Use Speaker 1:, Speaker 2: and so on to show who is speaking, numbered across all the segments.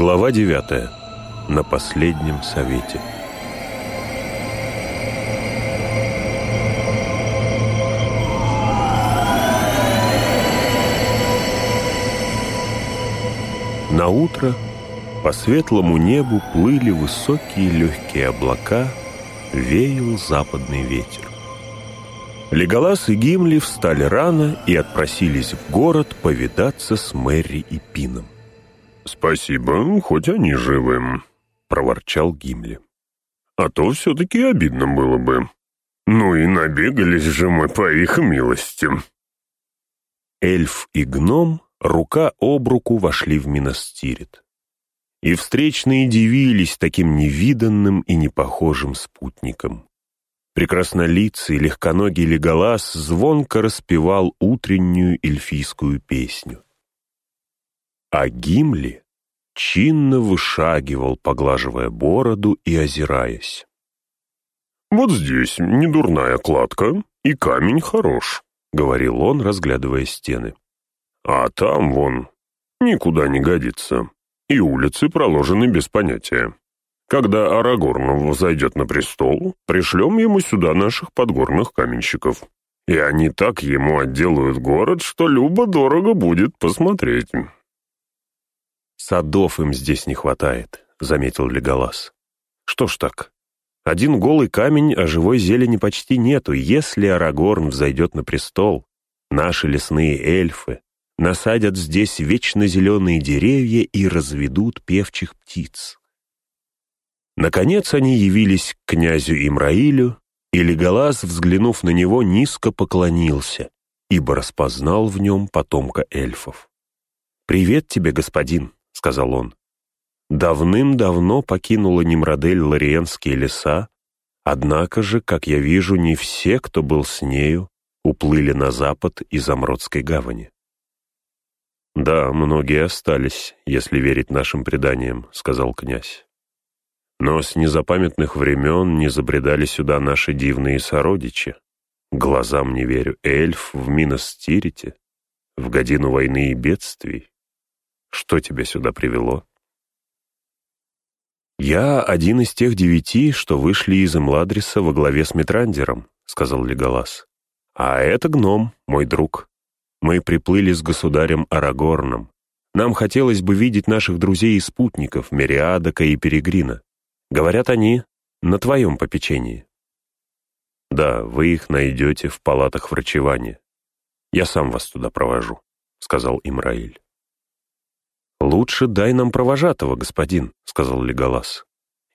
Speaker 1: Глава 9. На последнем совете. На утро по светлому небу плыли высокие легкие облака, веял западный ветер. Леголас и Гимли встали рано и отпросились в город повидаться с Мэри и Пином.
Speaker 2: «Спасибо, хоть они живы», — проворчал Гимли. «А то все-таки обидно было бы. Ну и набегались же мы по их милости».
Speaker 1: Эльф и гном рука об руку вошли в Минастирит. И встречные дивились таким невиданным и непохожим спутникам. Прекраснолицый, легконогий Леголас звонко распевал утреннюю эльфийскую песню. А Гимли чинно вышагивал, поглаживая бороду и озираясь.
Speaker 2: «Вот здесь недурная кладка, и камень хорош», — говорил он, разглядывая стены. «А там, вон, никуда не годится, и улицы проложены без понятия. Когда Арагорн взойдет на престол, пришлем ему сюда наших подгорных каменщиков. И они так ему отделают город, что любо-дорого будет посмотреть».
Speaker 1: «Садов им здесь не хватает», — заметил Леголас. «Что ж так? Один голый камень, а живой зелени почти нету. Если Арагорн взойдет на престол, наши лесные эльфы насадят здесь вечно зеленые деревья и разведут певчих птиц». Наконец они явились к князю Имраилю, и Леголас, взглянув на него, низко поклонился, ибо распознал в нем потомка эльфов. «Привет тебе, господин!» — сказал он. «Давным-давно покинула Немродель Лориенские леса, однако же, как я вижу, не все, кто был с нею, уплыли на запад из Амродской гавани». «Да, многие остались, если верить нашим преданиям», — сказал князь. «Но с незапамятных времен не забредали сюда наши дивные сородичи. Глазам не верю, эльф в Миностирите, в годину войны и бедствий. Что тебя сюда привело?» «Я один из тех девяти, что вышли из Эмладриса во главе с Митрандером», — сказал Леголас. «А это гном, мой друг. Мы приплыли с государем Арагорном. Нам хотелось бы видеть наших друзей и спутников, Мериадака и Перегрина. Говорят они, на твоем попечении». «Да, вы их найдете в палатах врачевания. Я сам вас туда провожу», — сказал Имраиль. «Лучше дай нам провожатого, господин», — сказал Леголас.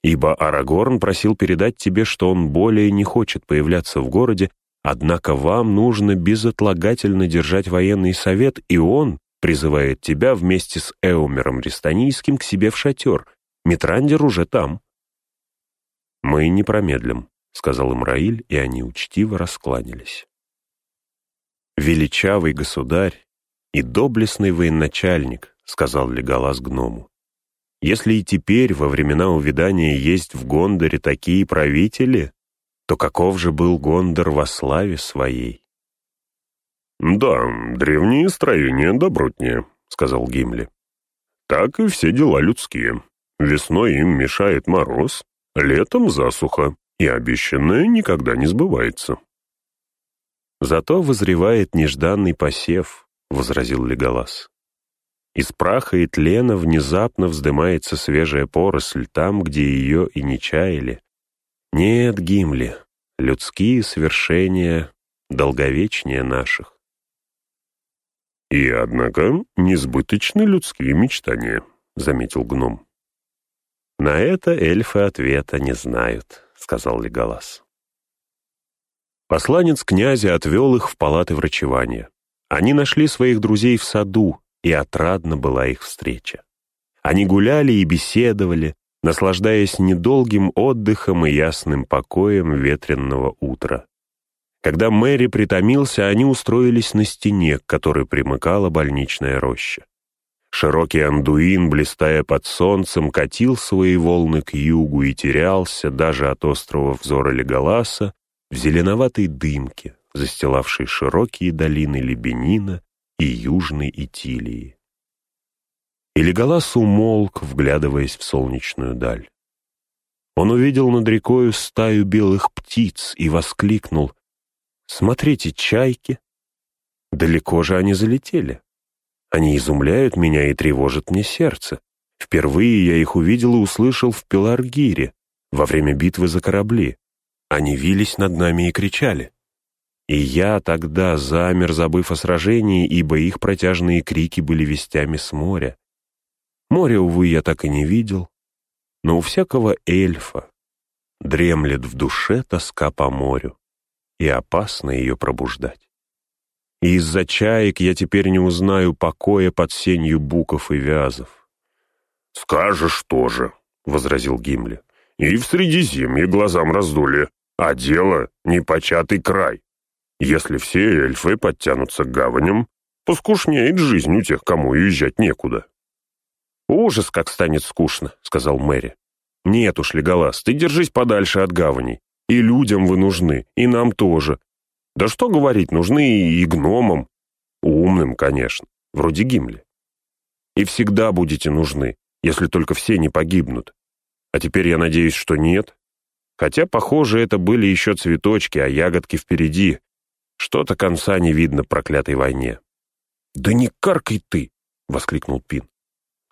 Speaker 1: «Ибо Арагорн просил передать тебе, что он более не хочет появляться в городе, однако вам нужно безотлагательно держать военный совет, и он призывает тебя вместе с Эумером Рестанийским к себе в шатер. Митрандер уже там». «Мы не промедлим», — сказал Имраиль, и они учтиво раскланялись. «Величавый государь и доблестный военачальник, — сказал Леголас гному. «Если и теперь, во времена увядания, есть в Гондоре такие правители, то каков же был Гондор во славе своей?»
Speaker 2: «Да, древние строения добротнее», — сказал Гимли. «Так и все дела людские. Весной им мешает мороз, летом засуха, и обещанное никогда не сбывается».
Speaker 1: «Зато возревает нежданный посев», — возразил Леголас. Из праха и тлена внезапно вздымается свежая поросль там, где ее и не чаяли. Нет, Гимли, людские свершения долговечнее наших.
Speaker 2: «И, однако, несбыточны людские мечтания», — заметил гном.
Speaker 1: «На это эльфы ответа не знают», — сказал Леголас. Посланец князя отвел их в палаты врачевания. Они нашли своих друзей в саду, и отрадна была их встреча. Они гуляли и беседовали, наслаждаясь недолгим отдыхом и ясным покоем ветренного утра. Когда Мэри притомился, они устроились на стене, к которой примыкала больничная роща. Широкий андуин, блистая под солнцем, катил свои волны к югу и терялся даже от острова взора Леголаса в зеленоватой дымке, застилавшей широкие долины Лебенина и Южной Итилии. И Леголас умолк, вглядываясь в солнечную даль. Он увидел над рекою стаю белых птиц и воскликнул «Смотрите, чайки! Далеко же они залетели. Они изумляют меня и тревожат мне сердце. Впервые я их увидел и услышал в Пеларгире, во время битвы за корабли. Они вились над нами и кричали. И я тогда замер, забыв о сражении, ибо их протяжные крики были вестями с моря. Море, увы, я так и не видел, но у всякого эльфа дремлет в душе тоска по морю, и опасно ее пробуждать. И из-за чаек я теперь не узнаю покоя под сенью буков и вязов.
Speaker 2: «Скажешь тоже», — возразил Гимли. «И в Средиземье глазам раздули, а дело — непочатый край. Если все эльфы подтянутся к гаваням, поскушнеет жизнь у тех, кому уезжать некуда».
Speaker 1: «Ужас, как станет скучно», — сказал Мэри. «Нет уж, Леголас, ты держись подальше от гавани. И людям вы нужны, и нам тоже. Да что говорить, нужны и гномам. Умным, конечно, вроде Гимли. И всегда будете нужны, если только все не погибнут. А теперь я надеюсь, что нет. Хотя, похоже, это были еще цветочки, а ягодки впереди. Что-то конца не видно проклятой войне. «Да не каркай ты!» — воскликнул Пин.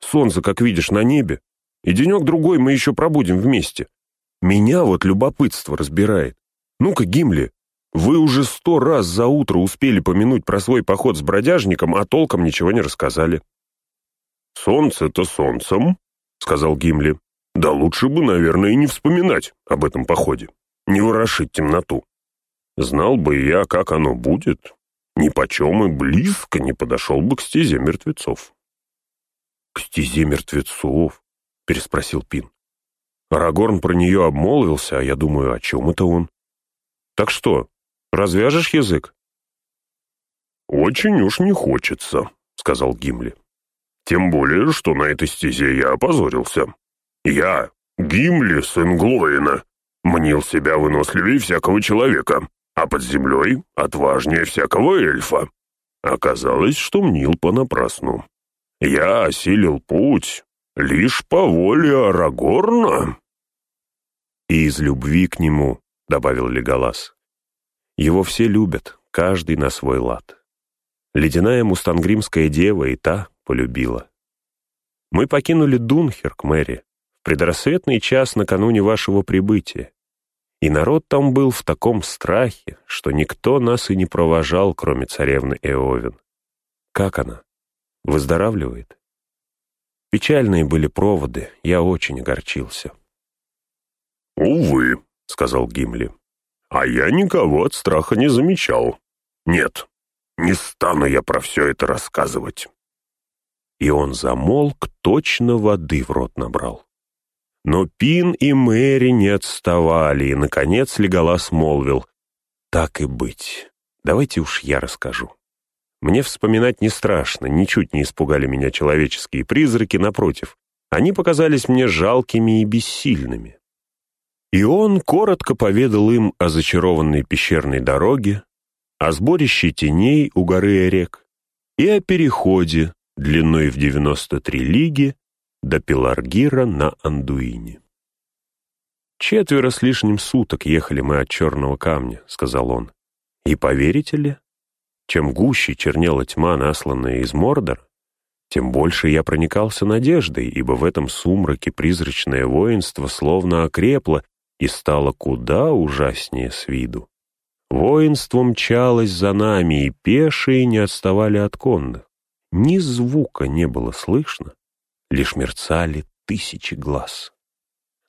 Speaker 1: Солнце, как видишь, на небе, и денек-другой мы еще пробудем вместе. Меня вот любопытство разбирает. Ну-ка, Гимли, вы уже сто раз за утро успели помянуть про свой поход с бродяжником, а толком ничего не рассказали».
Speaker 2: «Солнце-то солнцем», — сказал Гимли. «Да лучше бы, наверное, и не вспоминать об этом походе, не ворошить темноту. Знал бы я, как оно будет, ни почем и близко не подошел бы к стезе мертвецов».
Speaker 1: «К стезе мертвецов?» — переспросил Пин. Арагорн про нее обмолвился, а я думаю, о чем это он? «Так что, развяжешь язык?»
Speaker 2: «Очень уж не хочется», — сказал Гимли. «Тем более, что на этой стезе я опозорился. Я, Гимли, сын Глоина, мнил себя выносливее всякого человека, а под землей отважнее всякого эльфа. Оказалось, что мнил понапрасну. Я осилил путь лишь по воле Арагорна».
Speaker 1: «И из любви к нему», — добавил Леголас. «Его все любят, каждый на свой лад. Ледяная мустангримская дева и та полюбила. Мы покинули Дунхерк, Мэри, в предрассветный час накануне вашего прибытия. И народ там был в таком страхе, что никто нас и не провожал, кроме царевны Эовин. Как она? Выздоравливает? Печальные были проводы, я очень огорчился.
Speaker 2: «Увы», — сказал Гимли, — «а я никого от страха не замечал. Нет, не стану я про все это рассказывать».
Speaker 1: И он замолк, точно воды в рот набрал. Но Пин и Мэри не отставали, и, наконец, Леголас молвил, «Так и быть, давайте уж я расскажу». Мне вспоминать не страшно, ничуть не испугали меня человеческие призраки, напротив. Они показались мне жалкими и бессильными. И он коротко поведал им о зачарованной пещерной дороге, о сборище теней у горы Эрек и о переходе длиной в 93 лиги до Пеларгира на Андуине. «Четверо с лишним суток ехали мы от Черного камня», — сказал он. «И поверите ли, чем гуще чернела тьма, насланная из Мордора, тем больше я проникался надеждой, ибо в этом сумраке призрачное воинство словно окрепло и стало куда ужаснее с виду. Воинство мчалось за нами, и пешие не отставали от конных. Ни звука не было слышно, лишь мерцали тысячи глаз.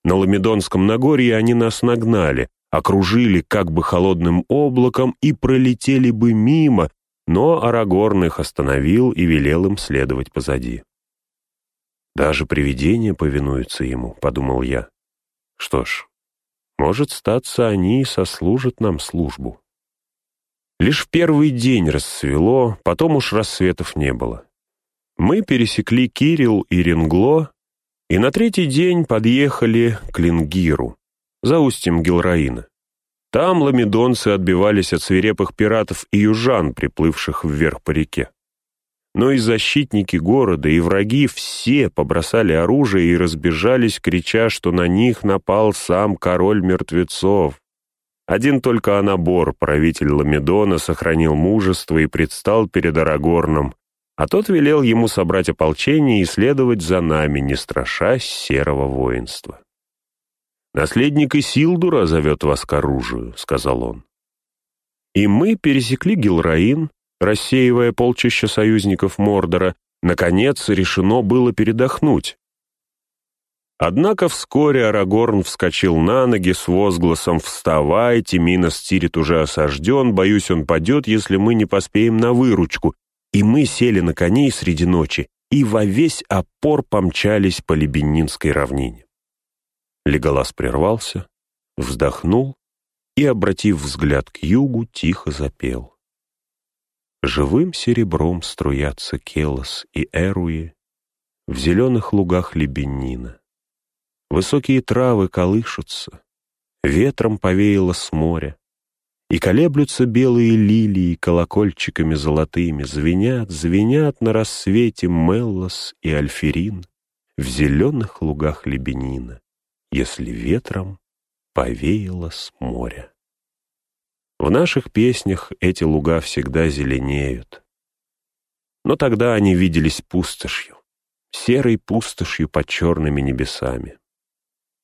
Speaker 1: На Ламедонском Нагорье они нас нагнали, окружили как бы холодным облаком и пролетели бы мимо, но Арагорн их остановил и велел им следовать позади. «Даже привидения повинуются ему», — подумал я. «Что ж, может, статься они и сослужат нам службу». Лишь в первый день рассвело, потом уж рассветов не было. Мы пересекли Кирилл и Ренгло, и на третий день подъехали к Лингиру, за устьем Гилраина. Там ламедонцы отбивались от свирепых пиратов и южан, приплывших вверх по реке. но и защитники города, и враги все побросали оружие и разбежались, крича, что на них напал сам король мертвецов. Один только Анабор, правитель Ламедона, сохранил мужество и предстал перед Арагорном, а тот велел ему собрать ополчение и следовать за нами, не страшась серого воинства. «Наследник Исилдура зовет вас к оружию», — сказал он. И мы пересекли Гилраин, рассеивая полчища союзников Мордора, наконец решено было передохнуть. Однако вскоре Арагорн вскочил на ноги с возгласом «Вставайте, Минос Тирит уже осажден, боюсь, он падет, если мы не поспеем на выручку». И мы сели на коней среди ночи и во весь опор помчались по Лебенинской равнине. Леголас прервался, вздохнул и, обратив взгляд к югу, тихо запел. Живым серебром струятся Келос и Эруи в зеленых лугах Лебенина. Высокие травы колышутся, ветром повеяло с моря, и колеблются белые лилии колокольчиками золотыми, звенят, звенят на рассвете Меллос и Альферин в зеленых лугах Лебенина если ветром повеяло с моря. В наших песнях эти луга всегда зеленеют. Но тогда они виделись пустошью, серой пустошью под черными небесами.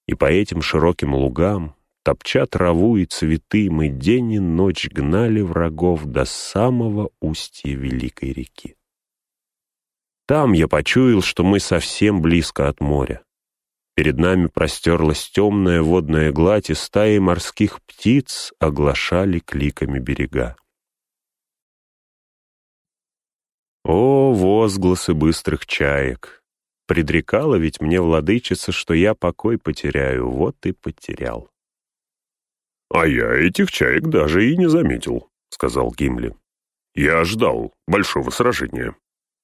Speaker 1: И по этим широким лугам, топча траву и цветы, мы день и ночь гнали врагов до самого устья Великой реки. Там я почуял, что мы совсем близко от моря. Перед нами простерлась темная водная гладь, и стаи морских птиц оглашали кликами берега. О, возгласы быстрых чаек! Предрекала ведь мне владычица, что я покой потеряю, вот и потерял.
Speaker 2: — А я этих чаек даже и не заметил, — сказал Гимли. — Я ждал большого сражения.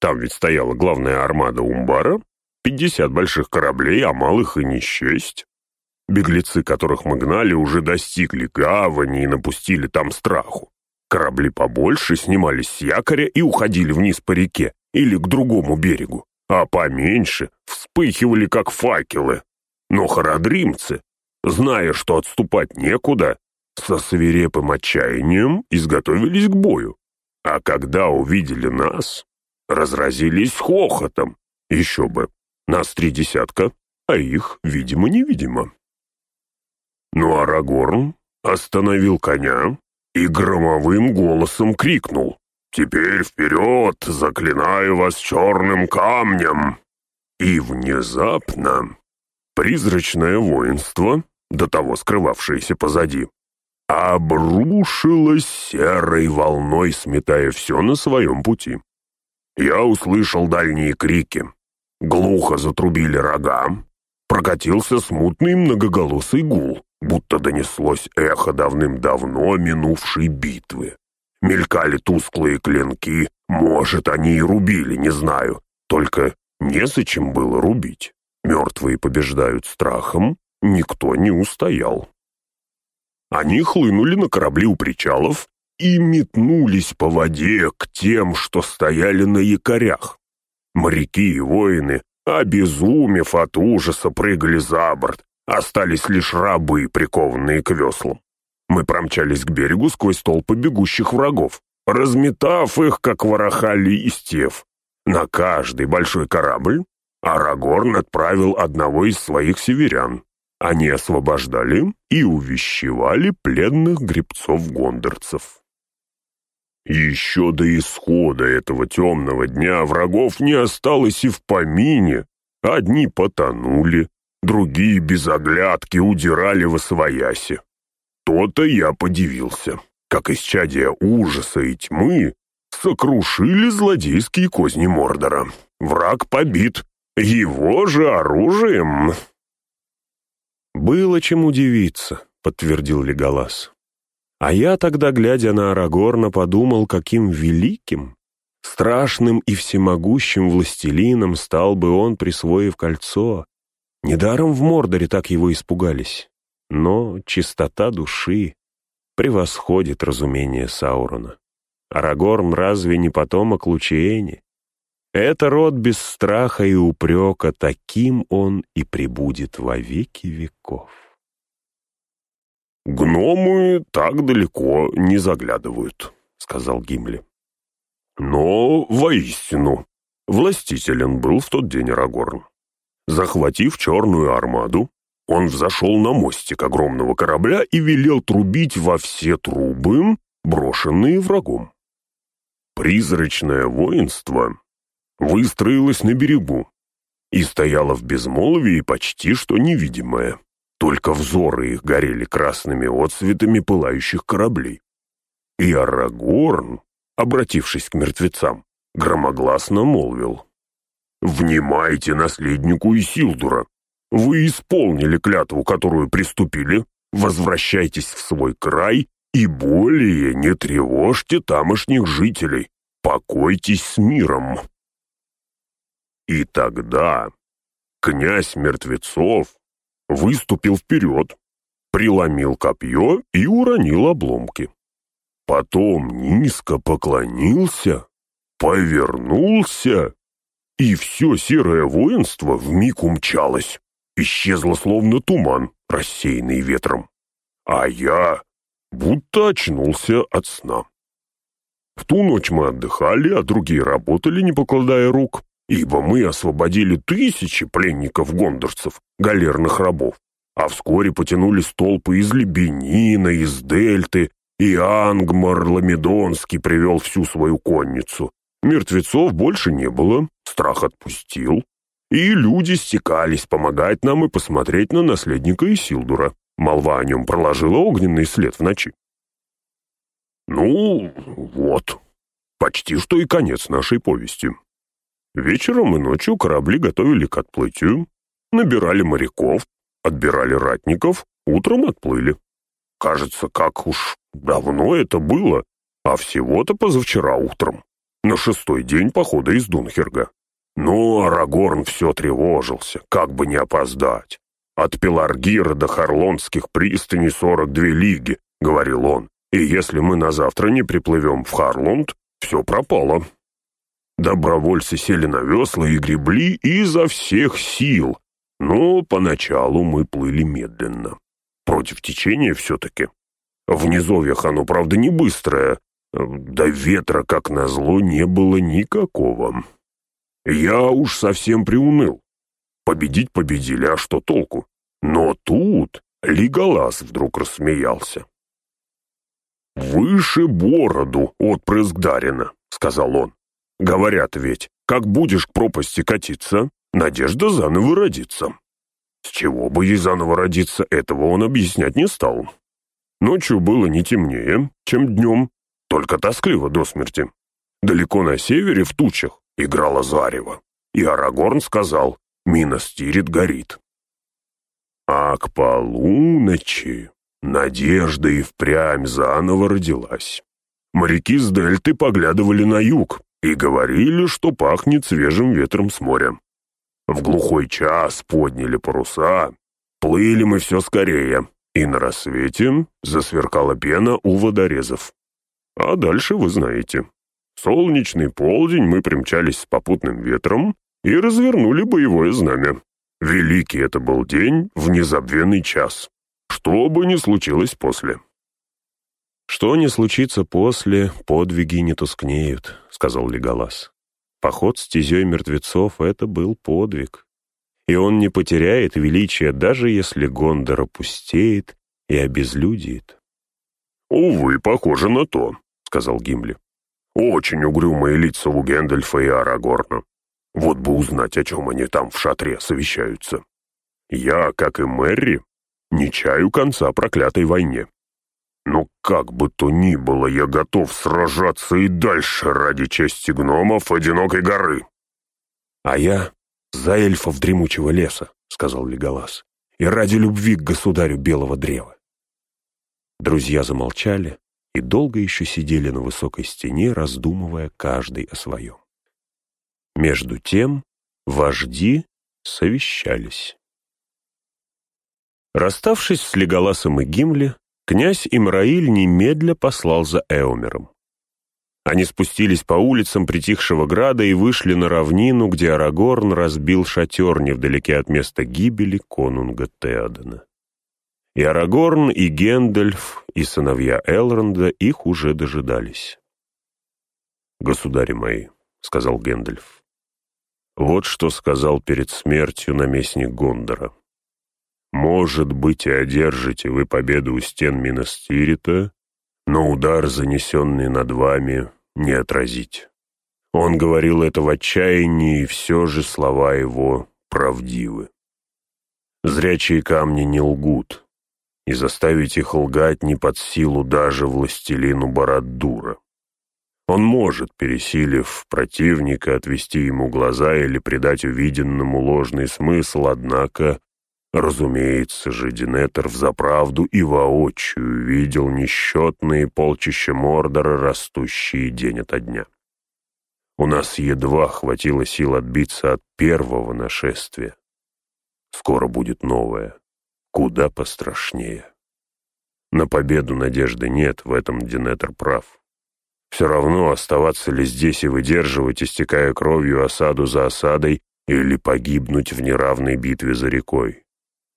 Speaker 2: Там ведь стояла главная армада Умбара, Пятьдесят больших кораблей, а малых и не счесть. Беглецы, которых мы гнали, уже достигли гавани и напустили там страху. Корабли побольше снимались с якоря и уходили вниз по реке или к другому берегу, а поменьше вспыхивали, как факелы. Но хородримцы, зная, что отступать некуда, со свирепым отчаянием изготовились к бою. А когда увидели нас, разразились хохотом. Еще бы, нас три десятка, а их, видимо-невидимо. Но Арагорн остановил коня и громовым голосом крикнул. «Теперь вперед, заклинаю вас черным камнем!» И внезапно призрачное воинство, до того скрывавшееся позади, обрушилось серой волной, сметая все на своем пути. Я услышал дальние крики, Глухо затрубили рога. Прокатился смутный многоголосый гул, будто донеслось эхо давным-давно минувшей битвы. Мелькали тусклые клинки, может, они и рубили, не знаю. Только незачем было рубить. Мертвые побеждают страхом, никто не устоял. Они хлынули на корабли у причалов и метнулись по воде к тем, что стояли на якорях. Моряки и воины, обезумев от ужаса, прыгали за борт. Остались лишь рабы, прикованные к веслам. Мы промчались к берегу сквозь толпы бегущих врагов, разметав их, как вороха листьев. На каждый большой корабль Арагорн отправил одного из своих северян. Они освобождали и увещевали пленных гребцов-гондорцев. Еще до исхода этого темного дня врагов не осталось и в помине. Одни потонули, другие без оглядки удирали во свояси. То-то я подивился, как исчадия ужаса и тьмы сокрушили злодейские козни Мордора. Враг побит, его же оружием.
Speaker 1: «Было чем удивиться», — подтвердил Леголас. А я тогда, глядя на Арагорна, подумал, каким великим, страшным и всемогущим властелином стал бы он, присвоив кольцо. Недаром в Мордоре так его испугались. Но чистота души превосходит разумение Саурона. Арагорн разве не потомок Лучиэни? Это род без страха и упрека, таким он и прибудет во веки веков.
Speaker 2: «Гномы так далеко не заглядывают», — сказал Гимли. «Но воистину, властителен был в тот день Арагорн. Захватив черную армаду, он взошел на мостик огромного корабля и велел трубить во все трубы, брошенные врагом. Призрачное воинство выстроилось на берегу и стояло в безмолвии почти что невидимое. Только взоры их горели красными отсветами пылающих кораблей. И Арагорн, обратившись к мертвецам, громогласно молвил. «Внимайте наследнику Исилдура! Вы исполнили клятву, которую приступили, возвращайтесь в свой край и более не тревожьте тамошних жителей, покойтесь с миром». И тогда князь мертвецов выступил вперед, приломил копье и уронил обломки. Потом низко поклонился, повернулся, и все серое воинство вмиг умчалось, исчезло словно туман, рассеянный ветром. А я будто очнулся от сна. В ту ночь мы отдыхали, а другие работали, не покладая рук, ибо мы освободили тысячи пленников-гондорцев, галерных рабов, а вскоре потянулись толпы из Лебенина, из Дельты, и Ангмар Ламедонский привел всю свою конницу. Мертвецов больше не было, страх отпустил, и люди стекались помогать нам и посмотреть на наследника Исилдура. Молва о нем проложила огненный след в ночи. Ну, вот, почти что и конец нашей повести. Вечером и ночью корабли готовили к отплытию, набирали моряков, отбирали ратников, утром отплыли. Кажется, как уж давно это было, а всего-то позавчера утром, на шестой день похода из Дунхерга. Но Арагорн все тревожился, как бы не опоздать. «От Пеларгира до Харлонских пристаней сорок две лиги», — говорил он, «и если мы на завтра не приплывем в Харлонд, все пропало». Добровольцы сели на весла и гребли изо всех сил, но поначалу мы плыли медленно. Против течения все-таки. В низовьях оно, правда, не быстрое, да ветра, как назло, не было никакого. Я уж совсем приуныл. Победить победили, а что толку? Но тут Лиголас вдруг рассмеялся. «Выше бороду, отпрыск Дарина», — сказал он. Говорят ведь, как будешь к пропасти катиться, надежда заново родится. С чего бы ей заново родиться, этого он объяснять не стал. Ночью было не темнее, чем днем, только тоскливо до смерти. Далеко на севере, в тучах, играла зарево, и Арагорн сказал «Миностирит горит». А к полуночи надежда и впрямь заново родилась. Моряки с дельты поглядывали на юг, и говорили, что пахнет свежим ветром с моря. В глухой час подняли паруса, плыли мы все скорее, и на рассвете засверкала пена у водорезов. А дальше вы знаете. Солнечный полдень мы примчались с попутным ветром и развернули боевое знамя. Великий это был день в незабвенный час. Что бы ни случилось после.
Speaker 1: «Что не случится после, подвиги не тускнеют», — сказал Леголас. Поход стезей мертвецов — это был подвиг. И он не потеряет величия, даже если Гондор опустеет и обезлюдит.
Speaker 2: «Увы, похоже на то», — сказал Гимли. «Очень угрюмые лица у Гэндальфа и Арагорна. Вот бы узнать, о чем они там в шатре совещаются. Я, как и Мэри, не чаю конца проклятой войне. Но как бы то ни было, я готов сражаться и дальше ради чести гномов Одинокой горы.
Speaker 1: А я за эльфов дремучего леса, сказал Леголас, и ради любви к государю белого древа. Друзья замолчали и долго еще сидели на высокой стене, раздумывая каждый о своем. Между тем вожди совещались. Расставшись с Леголасом и Гимли, князь Имраиль немедля послал за Эомером. Они спустились по улицам притихшего града и вышли на равнину, где Арагорн разбил шатер невдалеке от места гибели конунга Теодена. И Арагорн, и Гендальф, и сыновья Элронда их уже дожидались. «Государи мои», — сказал Гендальф, — «вот что сказал перед смертью наместник Гондора. Может быть, и одержите вы победу у стен Минастирита, но удар, занесенный над вами, не отразить. Он говорил это в отчаянии, и все же слова его правдивы. Зрячие камни не лгут, и заставить их лгать не под силу даже властелину Бараддура. Он может, пересилив противника, отвести ему глаза или придать увиденному ложный смысл, однако Разумеется же, Динетер взаправду и воочию видел несчетные полчища Мордора, растущие день ото дня. У нас едва хватило сил отбиться от первого нашествия. Скоро будет новое, куда пострашнее. На победу надежды нет, в этом Динетер прав. Все равно оставаться ли здесь и выдерживать, истекая кровью осаду за осадой, или погибнуть в неравной битве за рекой.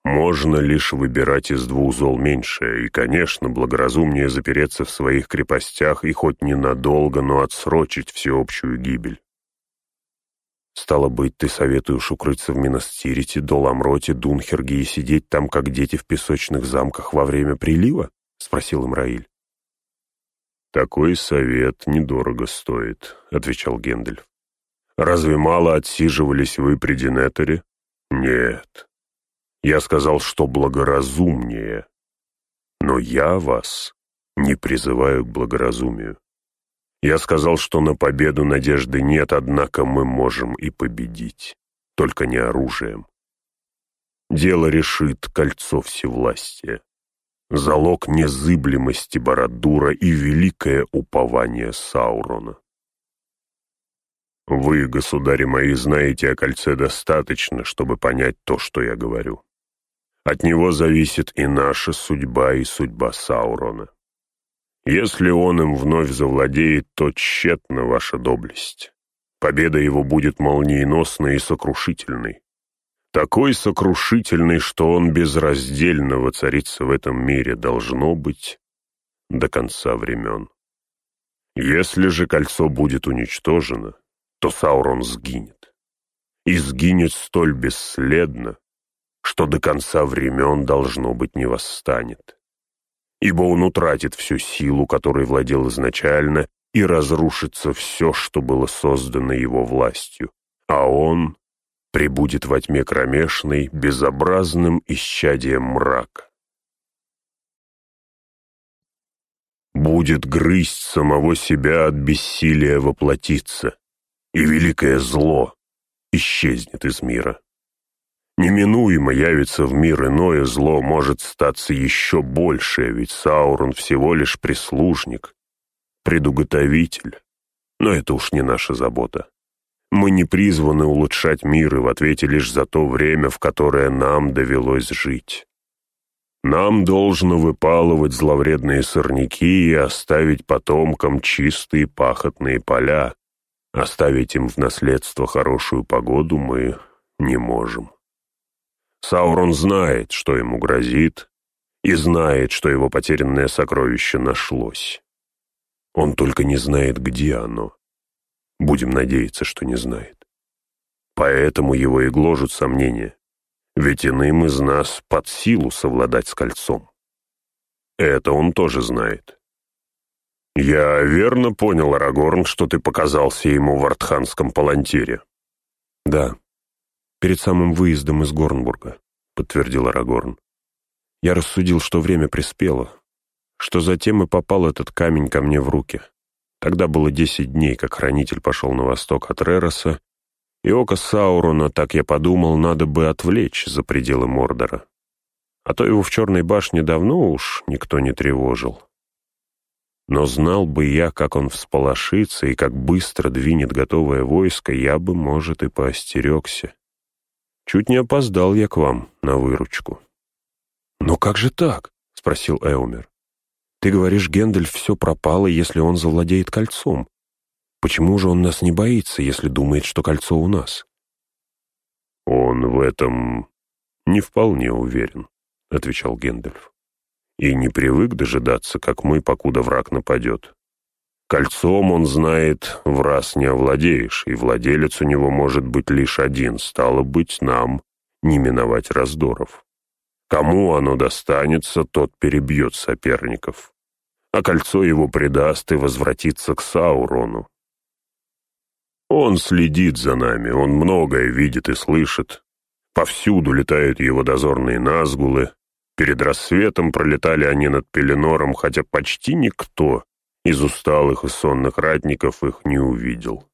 Speaker 1: Можно лишь выбирать из двух зол меньшее, и, конечно, благоразумнее запереться в своих крепостях и хоть ненадолго, но отсрочить всеобщую гибель. Стало быть, ты советуешь укрыться в Минастирите, Доламроте, Дунхерге и сидеть там, как дети в песочных замках во время прилива? — спросил Имраиль. «Такой совет недорого стоит», — отвечал Гендальф. «Разве мало отсиживались вы при Динеторе?» «Нет, я сказал, что благоразумнее. Но я вас не призываю к благоразумию. Я сказал, что на победу надежды нет, однако мы можем и победить, только не оружием. Дело решит кольцо всевластия, залог незыблемости Барадура и великое упование Саурона. Вы, государи мои, знаете о кольце достаточно, чтобы понять то, что я говорю. От него зависит и наша судьба, и судьба Саурона. Если он им вновь завладеет, то тщетна ваша доблесть. Победа его будет молниеносной и сокрушительной. Такой сокрушительной, что он безраздельно воцарится в этом мире, должно быть до конца времен. Если же кольцо будет уничтожено, то Саурон сгинет. И сгинет столь бесследно, что до конца времен, должно быть, не восстанет. Ибо он утратит всю силу, которой владел изначально, и разрушится все, что было создано его властью, а он прибудет во тьме кромешной, безобразным исчадием мрака. Будет грызть самого себя от бессилия воплотиться, и великое зло исчезнет из мира. Неминуемо явится в мир иное зло, может статься еще большее, ведь Саурон всего лишь прислужник, предуготовитель. Но это уж не наша забота. Мы не призваны улучшать мир и в ответе лишь за то время, в которое нам довелось жить. Нам должно выпалывать зловредные сорняки и оставить потомкам чистые пахотные поля. Оставить им в наследство хорошую погоду мы не можем. Саурон знает, что ему грозит, и знает, что его потерянное сокровище нашлось. Он только не знает, где оно. Будем надеяться, что не знает. Поэтому его и гложут сомнения, ведь иным из нас под силу совладать с кольцом. Это он тоже знает. «Я верно понял, Арагорн, что ты показался ему в артханском палантире?» «Да», перед самым выездом из Горнбурга», — подтвердил Арагорн. «Я рассудил, что время приспело, что затем и попал этот камень ко мне в руки. Тогда было десять дней, как хранитель пошел на восток от Рероса, и око Саурона, так я подумал, надо бы отвлечь за пределы Мордора. А то его в Черной башне давно уж никто не тревожил. Но знал бы я, как он всполошится и как быстро двинет готовое войско, я бы, может, и поостерегся. Чуть не опоздал я к вам на выручку». «Но как же так?» — спросил Эумер. «Ты говоришь, Гендальф все пропало, если он завладеет кольцом. Почему же он нас не боится, если думает, что кольцо у нас?»
Speaker 2: «Он в этом не вполне уверен», — отвечал Гендальф. «И не привык дожидаться, как мы, покуда враг нападет. Кольцом, он знает, в раз не овладеешь, и владелец у него может быть лишь один, стало быть, нам не миновать раздоров. Кому оно достанется, тот перебьет соперников, а кольцо его предаст и возвратится к Саурону. Он следит за нами, он многое видит и слышит. Повсюду летают его дозорные назгулы. Перед рассветом пролетали они над Пеленором, хотя почти никто из усталых и сонных ратников их не увидел.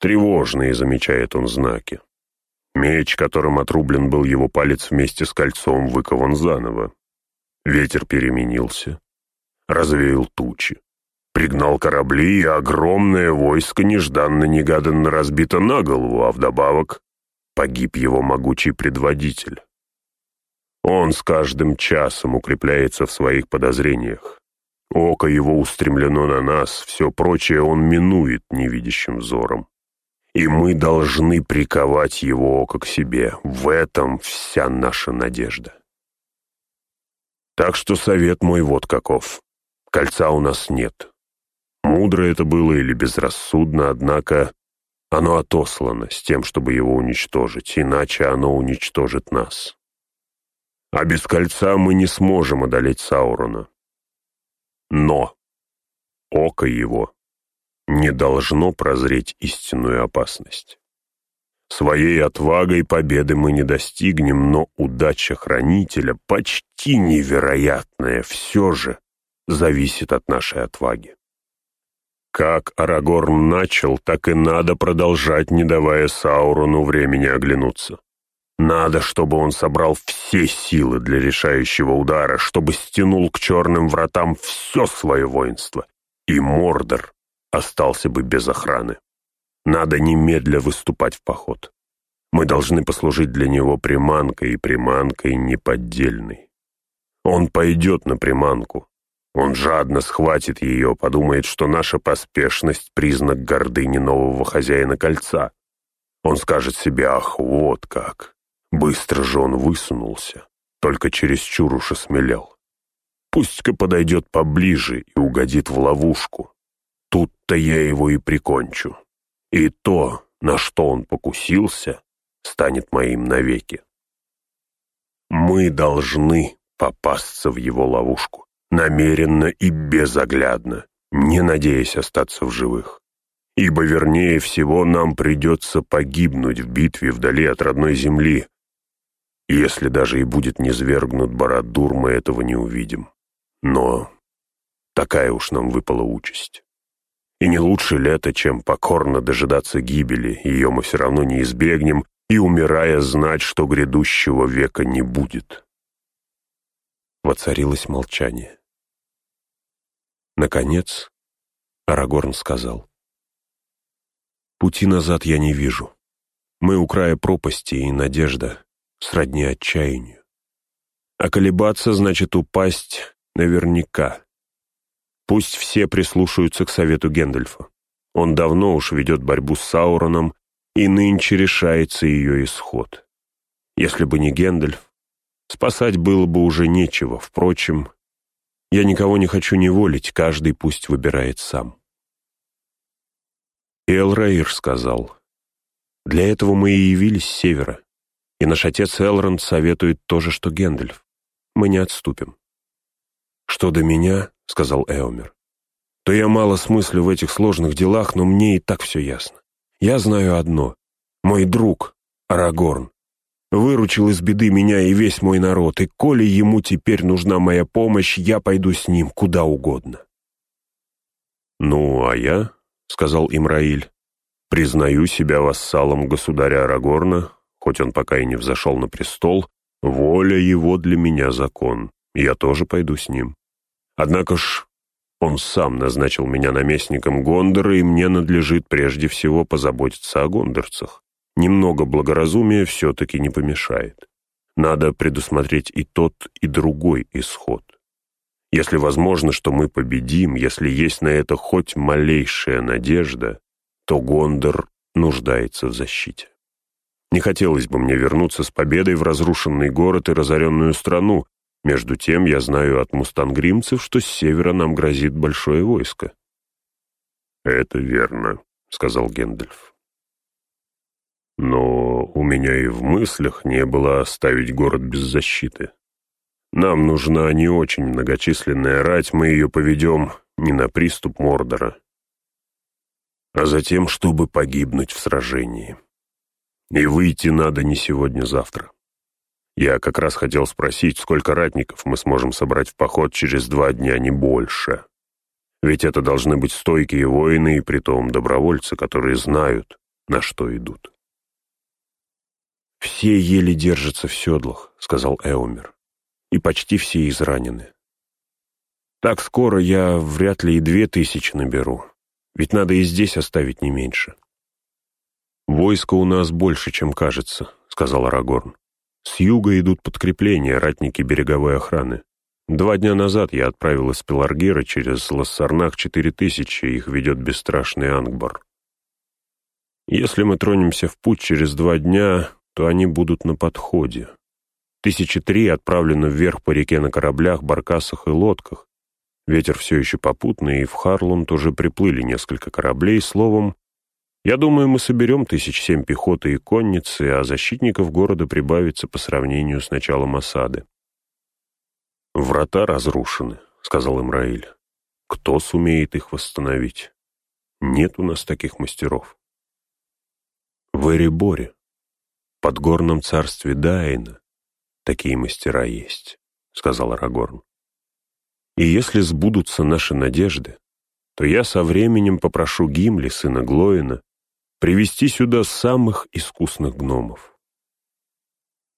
Speaker 2: Тревожные, замечает он знаки. Меч, которым отрублен был его палец вместе с кольцом, выкован заново. Ветер переменился, развеял тучи, пригнал корабли, и огромное войско нежданно-негаданно разбито на голову, а вдобавок погиб его могучий предводитель. Он с каждым часом укрепляется в своих подозрениях. Око его устремлено на нас, все прочее он минует невидящим взором. И мы должны приковать его око к себе. В этом вся наша надежда. Так что совет мой вот каков. Кольца у нас нет. Мудро это было или безрассудно, однако оно отослано с тем, чтобы его уничтожить, иначе оно уничтожит нас. А без кольца мы не сможем одолеть Саурона. Но око его не должно прозреть истинную опасность. Своей отвагой победы мы не достигнем, но удача хранителя, почти невероятная, все же зависит от нашей отваги. Как Арагорн начал, так и надо продолжать, не давая Саурону времени оглянуться. Надо, чтобы он собрал все силы для решающего удара, чтобы стянул к черным вратам все свое воинство. И Мордор остался бы без охраны. Надо немедля выступать в поход. Мы должны послужить для него приманкой, и приманкой неподдельной. Он пойдет на приманку. Он жадно схватит ее, подумает, что наша поспешность — признак гордыни нового хозяина кольца. Он скажет себе, ах, вот как. Быстро же он высунулся, только чересчур уж осмелел. Пусть-ка подойдет поближе и угодит в ловушку. Тут-то я его и прикончу. И то, на что он покусился, станет моим навеки. Мы должны попасться в его ловушку, намеренно и безоглядно, не надеясь остаться в живых. Ибо, вернее всего, нам придется погибнуть в битве вдали от родной земли, если даже и будет низвергнут Барадур, мы этого не увидим. Но такая уж нам выпала участь. И не лучше ли это, чем покорно дожидаться гибели, ее мы все равно не избегнем, и, умирая, знать, что грядущего века не будет.
Speaker 1: Воцарилось молчание. Наконец, Арагорн сказал. «Пути назад я не вижу. Мы у края пропасти, и надежда сродни отчаянию. А колебаться значит упасть наверняка. Пусть все прислушаются к совету Гендальфа. Он давно уж ведет борьбу с Сауроном, и нынче решается ее исход. Если бы не Гендальф, спасать было бы уже нечего. Впрочем, я никого не хочу неволить, каждый пусть выбирает сам. Элраир сказал, «Для этого мы и явились с севера. И наш отец Элронд советует то же, что Гэндальф. Мы не отступим. «Что до меня», — сказал Эомер, — «то я мало смыслю в этих сложных делах, но мне и так все ясно. Я знаю одно. Мой друг, Арагорн, выручил из беды меня и весь мой народ, и коли ему теперь нужна моя помощь, я пойду с ним куда угодно».
Speaker 2: «Ну, а я», — сказал Имраиль, — «признаю себя вассалом государя Арагорна, Хоть он пока и не взошел на престол, воля его для меня закон, я тоже пойду с ним. Однако ж он сам назначил меня наместником Гондора, и мне надлежит прежде всего позаботиться о гондорцах. Немного благоразумия все-таки не помешает. Надо предусмотреть и тот, и другой исход.
Speaker 1: Если возможно, что мы победим, если есть на это хоть малейшая надежда, то Гондор нуждается в защите. Не хотелось бы мне вернуться с победой в разрушенный город и разоренную страну. Между тем я знаю от мустангримцев, что с севера нам грозит большое войско. «Это верно», — сказал Гендальф. «Но у меня и в мыслях не было оставить город без защиты. Нам нужна не очень многочисленная рать, мы ее поведем не на приступ Мордора, а затем, чтобы погибнуть в сражении. И выйти надо не сегодня-завтра. Я как раз хотел спросить, сколько ратников мы сможем собрать в поход через два дня, не больше. Ведь это должны быть стойкие воины и притом добровольцы, которые знают, на что идут. «Все еле держатся в седлах», — сказал Эумер, — «и почти все изранены. Так скоро я вряд ли и две тысячи наберу, ведь надо и здесь оставить не меньше». «Войска у нас больше, чем кажется», — сказал Арагорн. «С юга идут подкрепления, ратники береговой охраны. Два дня назад я отправил из Пеларгира через Лассарнах четыре тысячи, их ведет бесстрашный Ангбар. Если мы тронемся в путь через два дня, то они будут на подходе. Тысячи три отправлены вверх по реке на кораблях, баркасах и лодках. Ветер все еще попутный, и в Харлунд уже приплыли несколько кораблей, словом, я думаю, мы соберем тысяч семь пехоты и конницы, а защитников города прибавится по сравнению с началом осады. «Врата разрушены», — сказал Имраиль. «Кто сумеет их восстановить? Нет у нас таких мастеров». В Эреборе, под горном царстве Дайна, такие мастера есть, — сказал Арагорн. И если сбудутся наши надежды, то я со временем попрошу Гимли, сына Глоина, привести сюда самых искусных гномов.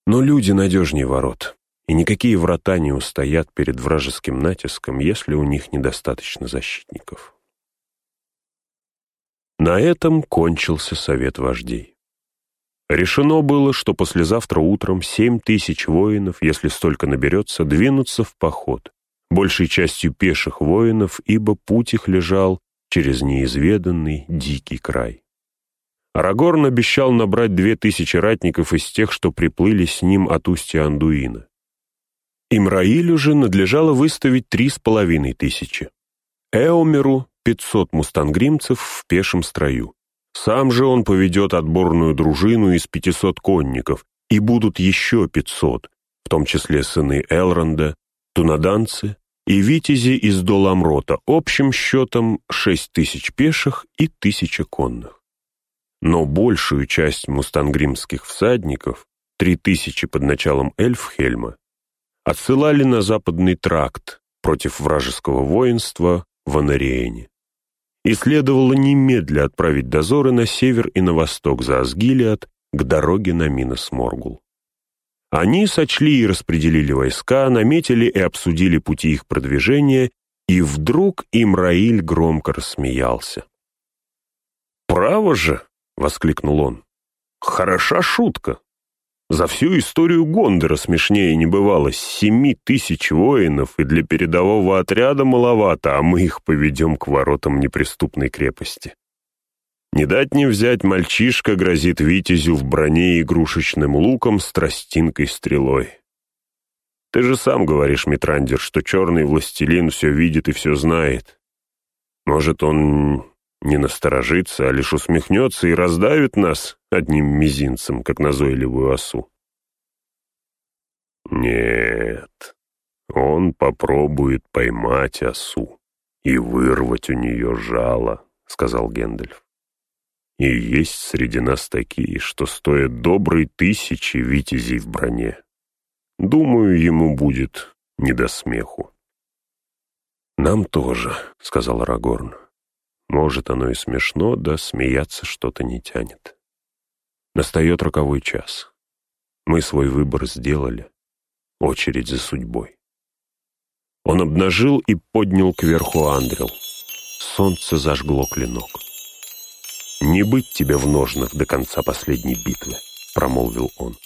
Speaker 1: Но люди надежнее ворот, и никакие врата не устоят перед вражеским натиском, если у них недостаточно защитников. На этом кончился совет вождей. Решено было, что послезавтра утром семь тысяч воинов, если столько наберется, двинутся в поход, большей частью пеших воинов, ибо путь их лежал через неизведанный дикий край. Арагорн обещал набрать две тысячи ратников из тех, что приплыли с ним от устья Андуина. Имраилю же надлежало выставить три с половиной тысячи. Эомеру — пятьсот мустангримцев в пешем строю. Сам же он поведет отборную дружину из пятисот конников, и будут еще пятьсот, в том числе сыны Элронда, тунаданцы и витязи из Доламрота, общим счетом шесть тысяч пеших и тысяча конных. Но большую часть мустангримских всадников, три тысячи под началом Эльфхельма, отсылали на западный тракт против вражеского воинства в Анариэне. И следовало немедля отправить дозоры на север и на восток за Асгилиад к дороге на Минос-Моргул. Они сочли и распределили войска, наметили и обсудили пути их продвижения, и вдруг Имраиль громко рассмеялся. «Право же!» — воскликнул он. «Хороша шутка. За всю историю Гондора смешнее не бывало. Семи тысяч воинов, и для передового отряда маловато, а мы их поведем к воротам неприступной крепости. Не дать не взять мальчишка грозит витязю в броне игрушечным луком с тростинкой-стрелой. Ты же сам говоришь, Митрандер, что черный властелин все видит и все знает. Может, он не насторожится, а лишь усмехнется и раздавит нас одним мизинцем, как назойливую осу. Нет, он попробует поймать осу и вырвать у нее жало, — сказал Гендальф. И есть среди нас такие, что стоят доброй тысячи витязей в броне. Думаю, ему будет не до смеху. «Нам тоже», — сказал Арагорн. Может, оно и смешно, да смеяться что-то не тянет. Настает роковой час. Мы свой выбор сделали. Очередь за судьбой. Он обнажил и поднял кверху Андрел. Солнце зажгло клинок. «Не быть тебе в ножнах до конца последней битвы», — промолвил он.